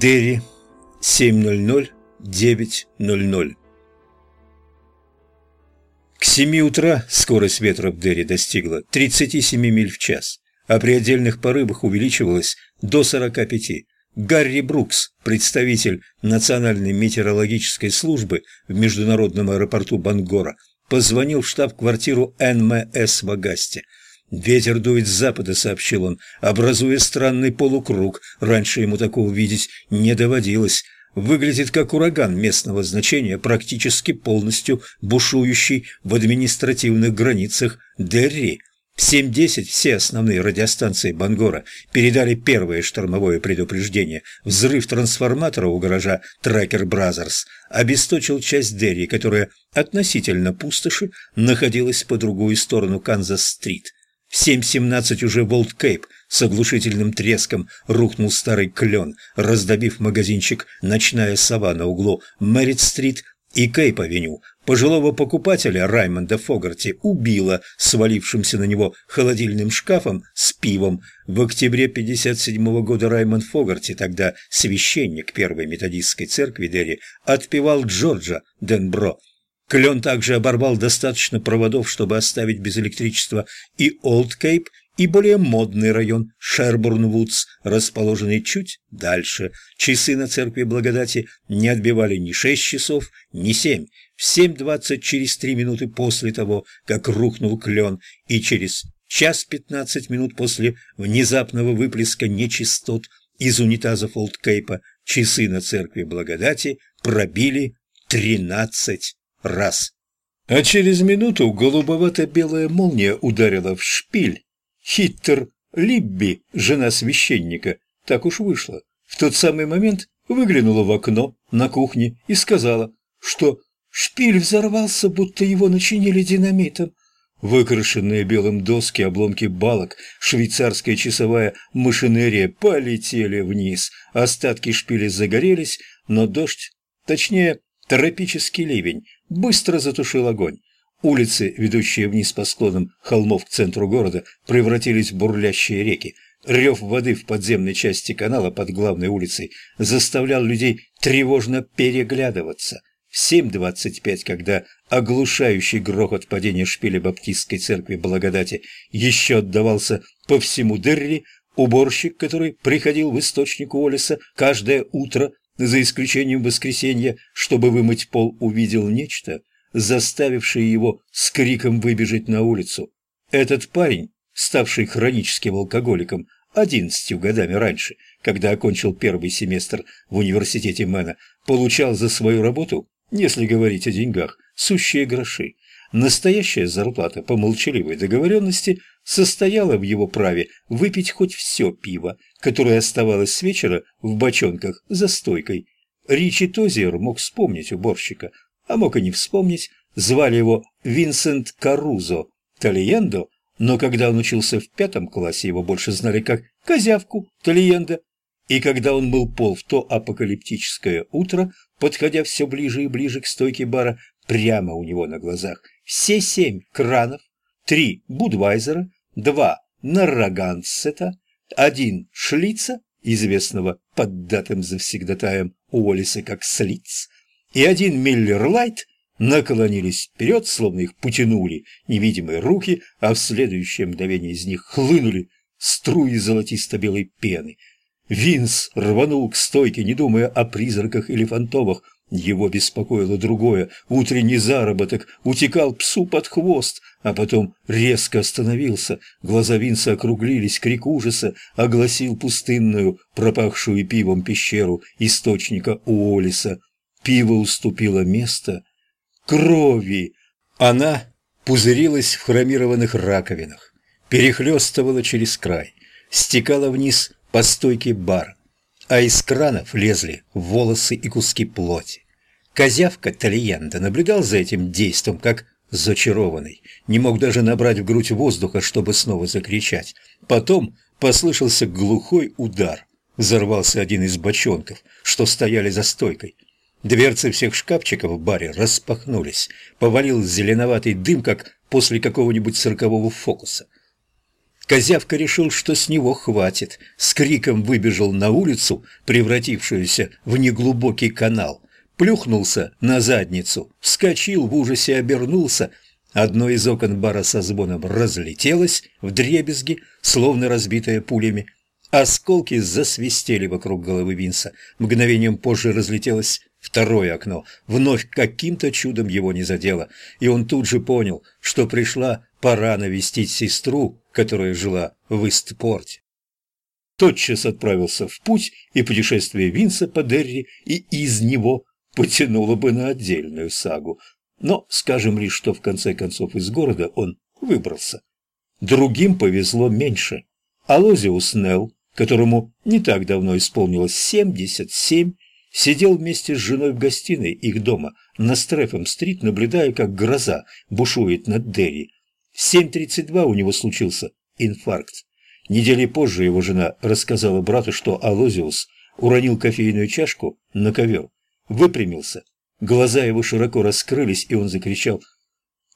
Дерри, 7.00-9.00 К 7 утра скорость ветра в Дерри достигла 37 миль в час, а при отдельных порывах увеличивалась до 45. Гарри Брукс, представитель Национальной метеорологической службы в международном аэропорту Бангора, позвонил в штаб-квартиру НМС в Агасте. «Ветер дует с запада», — сообщил он, образуя странный полукруг. Раньше ему такого видеть не доводилось. Выглядит как ураган местного значения, практически полностью бушующий в административных границах Дерри. В 7.10 все основные радиостанции Бангора передали первое штормовое предупреждение. Взрыв трансформатора у гаража Тракер Бразерс обесточил часть Дерри, которая относительно пустоши находилась по другую сторону Канзас-стрит. В 7.17 уже в Олд-Кейп с оглушительным треском рухнул старый клен, раздавив магазинчик «Ночная сова» на углу Мэрит-стрит и Кейп-авеню. Пожилого покупателя Раймонда Фогарти убило свалившимся на него холодильным шкафом с пивом. В октябре 57 года Раймонд Фогарти, тогда священник Первой методистской церкви Дерри, отпевал Джорджа Денбро. Клен также оборвал достаточно проводов, чтобы оставить без электричества и Олд Кейп, и более модный район Шербурн-Вудс, расположенный чуть дальше. Часы на церкви благодати не отбивали ни шесть часов, ни семь. В семь двадцать через три минуты после того, как рухнул клен, и через час пятнадцать минут после внезапного выплеска нечистот из унитазов Олдкейпа, часы на церкви благодати пробили тринадцать раз. А через минуту голубовато-белая молния ударила в шпиль, Хиттер Либби, жена священника, так уж вышло. В тот самый момент выглянула в окно на кухне и сказала, что шпиль взорвался, будто его начинили динамитом. Выкрашенные белым доски, обломки балок, швейцарская часовая машинерия полетели вниз. Остатки шпиля загорелись, но дождь, точнее, тропический ливень, быстро затушил огонь. Улицы, ведущие вниз по склонам холмов к центру города, превратились в бурлящие реки. Рев воды в подземной части канала под главной улицей заставлял людей тревожно переглядываться. В 7.25, когда оглушающий грохот падения шпиля Баптистской церкви Благодати еще отдавался по всему Дерри, уборщик, который приходил в источник Уоллеса каждое утро, за исключением воскресенья, чтобы вымыть пол, увидел нечто, заставившие его с криком выбежать на улицу. Этот парень, ставший хроническим алкоголиком одиннадцатью годами раньше, когда окончил первый семестр в университете Мэна, получал за свою работу, если говорить о деньгах, сущие гроши. Настоящая зарплата по молчаливой договоренности состояла в его праве выпить хоть все пиво, которое оставалось с вечера в бочонках за стойкой. Ричи Тозиер мог вспомнить уборщика, а мог и не вспомнить, звали его Винсент Карузо Талиендо, но когда он учился в пятом классе, его больше знали как Козявку Талиендо. И когда он мыл пол в то апокалиптическое утро, подходя все ближе и ближе к стойке бара, прямо у него на глазах, все семь кранов, три Будвайзера, два Наррагансета, один Шлица, известного поддатым завсегдатаем Уоллиса как Слиц, и один Миллер Лайт наклонились вперед, словно их потянули невидимые руки, а в следующее мгновение из них хлынули струи золотисто-белой пены. Винс рванул к стойке, не думая о призраках или фантомах. Его беспокоило другое. Утренний заработок утекал псу под хвост, а потом резко остановился. Глаза Винса округлились, крик ужаса огласил пустынную, пропахшую пивом пещеру источника Уоллиса. Пиво уступило место крови. Она пузырилась в хромированных раковинах, перехлестывала через край, стекала вниз по стойке бара, а из кранов лезли волосы и куски плоти. Козявка Талиенда наблюдал за этим действом, как зачарованный, не мог даже набрать в грудь воздуха, чтобы снова закричать. Потом послышался глухой удар. Взорвался один из бочонков, что стояли за стойкой. Дверцы всех шкафчиков в баре распахнулись. Повалил зеленоватый дым, как после какого-нибудь циркового фокуса. Козявка решил, что с него хватит, с криком выбежал на улицу, превратившуюся в неглубокий канал, плюхнулся на задницу, вскочил, в ужасе обернулся. Одно из окон бара со звоном разлетелось в дребезги, словно разбитое пулями. Осколки засвистели вокруг головы Винса. Мгновением позже разлетелось второе окно. Вновь каким-то чудом его не задело, и он тут же понял, что пришла пора навестить сестру, которая жила в Истпорте. Тотчас отправился в путь, и путешествие Винса по Дерри и из него потянуло бы на отдельную сагу. Но скажем лишь, что в конце концов из города он выбрался. Другим повезло меньше. Алозиус Нелл, которому не так давно исполнилось семьдесят семь, сидел вместе с женой в гостиной их дома на Стрефом-стрит, наблюдая, как гроза бушует над Дерри. В 7.32 у него случился инфаркт. Недели позже его жена рассказала брату, что Алозиус уронил кофейную чашку на ковер, выпрямился, глаза его широко раскрылись, и он закричал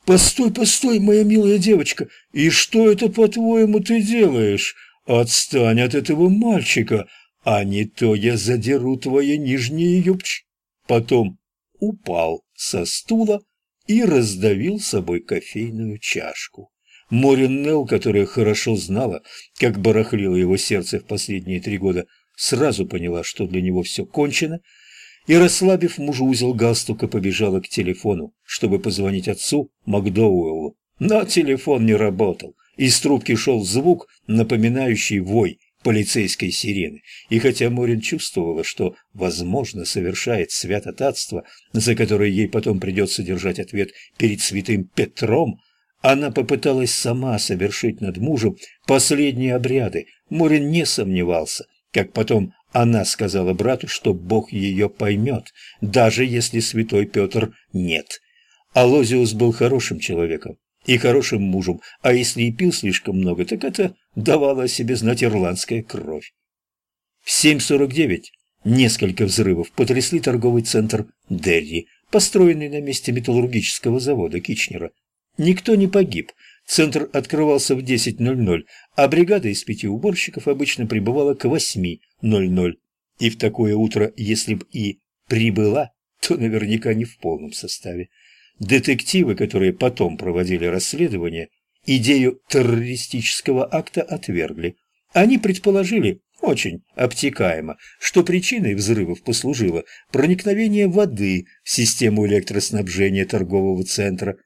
«Постой, постой, моя милая девочка, и что это, по-твоему, ты делаешь? Отстань от этого мальчика, а не то я задеру твои нижние юбч». Потом упал со стула, и раздавил собой кофейную чашку. Морин которая хорошо знала, как барахлило его сердце в последние три года, сразу поняла, что для него все кончено, и, расслабив мужу узел галстука, побежала к телефону, чтобы позвонить отцу Макдоуэллу. Но телефон не работал. Из трубки шел звук, напоминающий вой полицейской сирены, и хотя Морин чувствовала, что, возможно, совершает святотатство, за которое ей потом придется держать ответ перед святым Петром, она попыталась сама совершить над мужем последние обряды. Морин не сомневался, как потом она сказала брату, что Бог ее поймет, даже если святой Петр нет. Алозиус был хорошим человеком, и хорошим мужем, а если и пил слишком много, так это давало о себе знать ирландская кровь. В 7.49 несколько взрывов потрясли торговый центр Дерри, построенный на месте металлургического завода Кичнера. Никто не погиб, центр открывался в 10.00, а бригада из пяти уборщиков обычно прибывала к 8.00. И в такое утро, если б и прибыла, то наверняка не в полном составе. Детективы, которые потом проводили расследование, идею террористического акта отвергли. Они предположили, очень обтекаемо, что причиной взрывов послужило проникновение воды в систему электроснабжения торгового центра.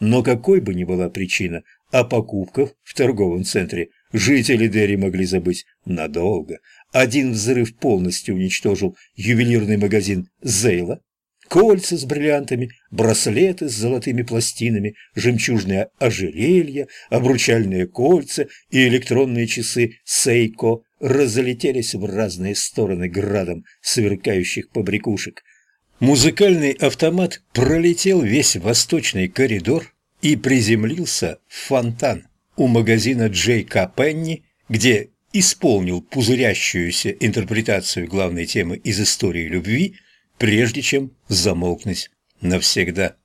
Но какой бы ни была причина, о покупках в торговом центре жители Дерри могли забыть надолго. Один взрыв полностью уничтожил ювелирный магазин «Зейла», кольца с бриллиантами, браслеты с золотыми пластинами, жемчужные ожерелья, обручальные кольца и электронные часы «Сейко» разлетелись в разные стороны градом сверкающих побрякушек. Музыкальный автомат пролетел весь восточный коридор и приземлился в фонтан у магазина Джей К. Пенни, где исполнил пузырящуюся интерпретацию главной темы из истории любви – прежде чем замолкнуть навсегда.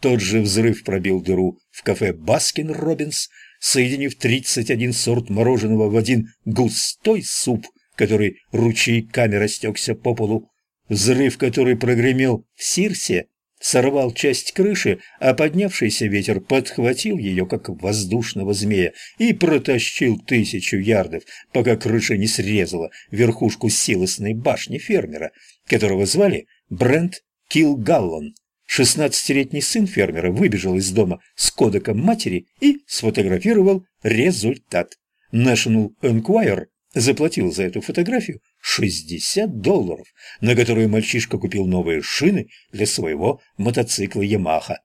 Тот же взрыв пробил дыру в кафе «Баскин Робинс», соединив 31 сорт мороженого в один густой суп, который ручейками растекся по полу. Взрыв, который прогремел в Сирсе, сорвал часть крыши, а поднявшийся ветер подхватил ее, как воздушного змея, и протащил тысячу ярдов, пока крыша не срезала верхушку силосной башни фермера, которого звали Брент Килгаллон. Шестнадцатилетний сын фермера выбежал из дома с кодеком матери и сфотографировал результат. National Enquirer заплатил за эту фотографию 60 долларов, на которые мальчишка купил новые шины для своего мотоцикла «Ямаха».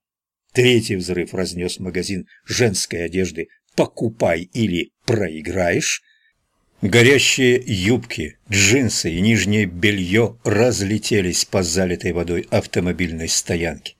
Третий взрыв разнес магазин женской одежды «Покупай или проиграешь», Горящие юбки, джинсы и нижнее белье разлетелись по залитой водой автомобильной стоянке.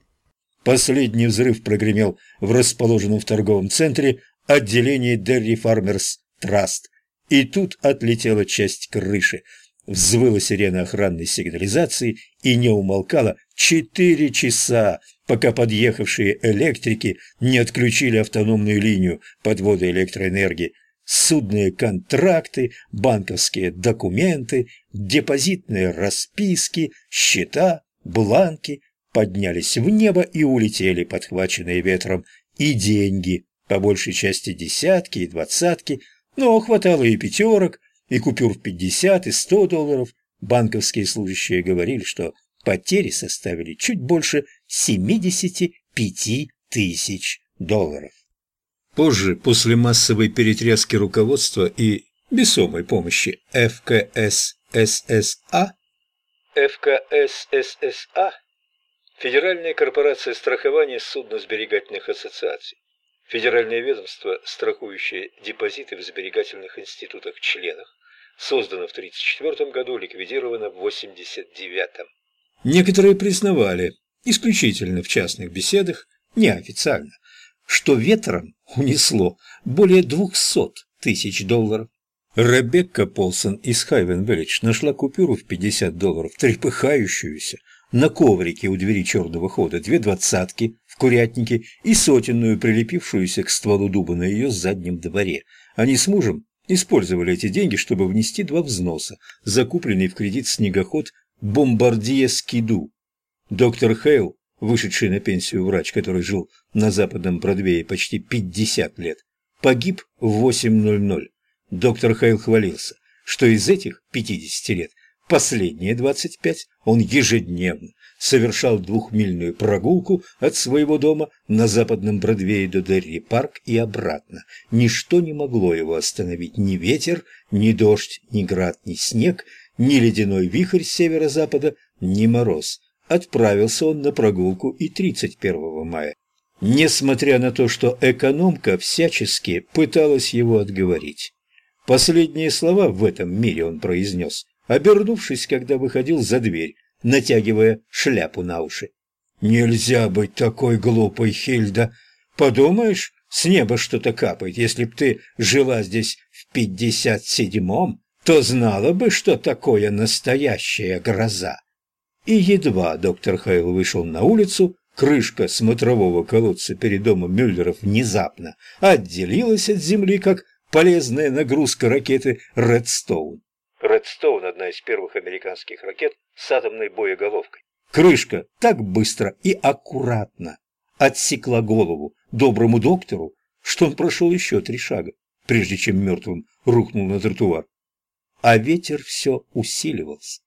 Последний взрыв прогремел в расположенном в торговом центре отделении Дерри Фармерс Траст, и тут отлетела часть крыши, взвыла сирена охранной сигнализации и не умолкала четыре часа, пока подъехавшие электрики не отключили автономную линию подвода электроэнергии. Судные контракты, банковские документы, депозитные расписки, счета, бланки поднялись в небо и улетели, подхваченные ветром, и деньги, по большей части десятки и двадцатки, но хватало и пятерок, и купюр в пятьдесят и сто долларов. Банковские служащие говорили, что потери составили чуть больше 75 тысяч долларов. Позже, после массовой перетряски руководства и весомой помощи ФКС ССА, ФКС ССА – Федеральная корпорация страхования судно-сберегательных ассоциаций, федеральное ведомство, страхующее депозиты в сберегательных институтах-членах, создано в 1934 году, ликвидировано в 1989. Некоторые признавали, исключительно в частных беседах, неофициально, что ветром унесло более 200 тысяч долларов. Ребекка Полсон из Хайвен-Виллидж нашла купюру в 50 долларов, трепыхающуюся, на коврике у двери черного хода, две двадцатки курятнике и сотенную, прилепившуюся к стволу дуба на ее заднем дворе. Они с мужем использовали эти деньги, чтобы внести два взноса, закупленный в кредит снегоход «Бомбардье Скиду». Доктор Хейл, вышедший на пенсию врач, который жил на западном Бродвее почти 50 лет, погиб в 8.00. Доктор Хейл хвалился, что из этих 50 лет последние 25 он ежедневно совершал двухмильную прогулку от своего дома на западном Бродвее до Дерри-парк и обратно. Ничто не могло его остановить, ни ветер, ни дождь, ни град, ни снег, ни ледяной вихрь северо-запада, ни мороз. Отправился он на прогулку и 31 мая. Несмотря на то, что экономка всячески пыталась его отговорить. Последние слова в этом мире он произнес, обернувшись, когда выходил за дверь, натягивая шляпу на уши. «Нельзя быть такой глупой, Хильда. Подумаешь, с неба что-то капает. Если б ты жила здесь в пятьдесят седьмом, то знала бы, что такое настоящая гроза. И едва доктор Хейл вышел на улицу, крышка смотрового колодца перед домом Мюллеров внезапно отделилась от земли, как полезная нагрузка ракеты «Редстоун». «Редстоун» — одна из первых американских ракет с атомной боеголовкой. Крышка так быстро и аккуратно отсекла голову доброму доктору, что он прошел еще три шага, прежде чем мертвым рухнул на тротуар а ветер все усиливался.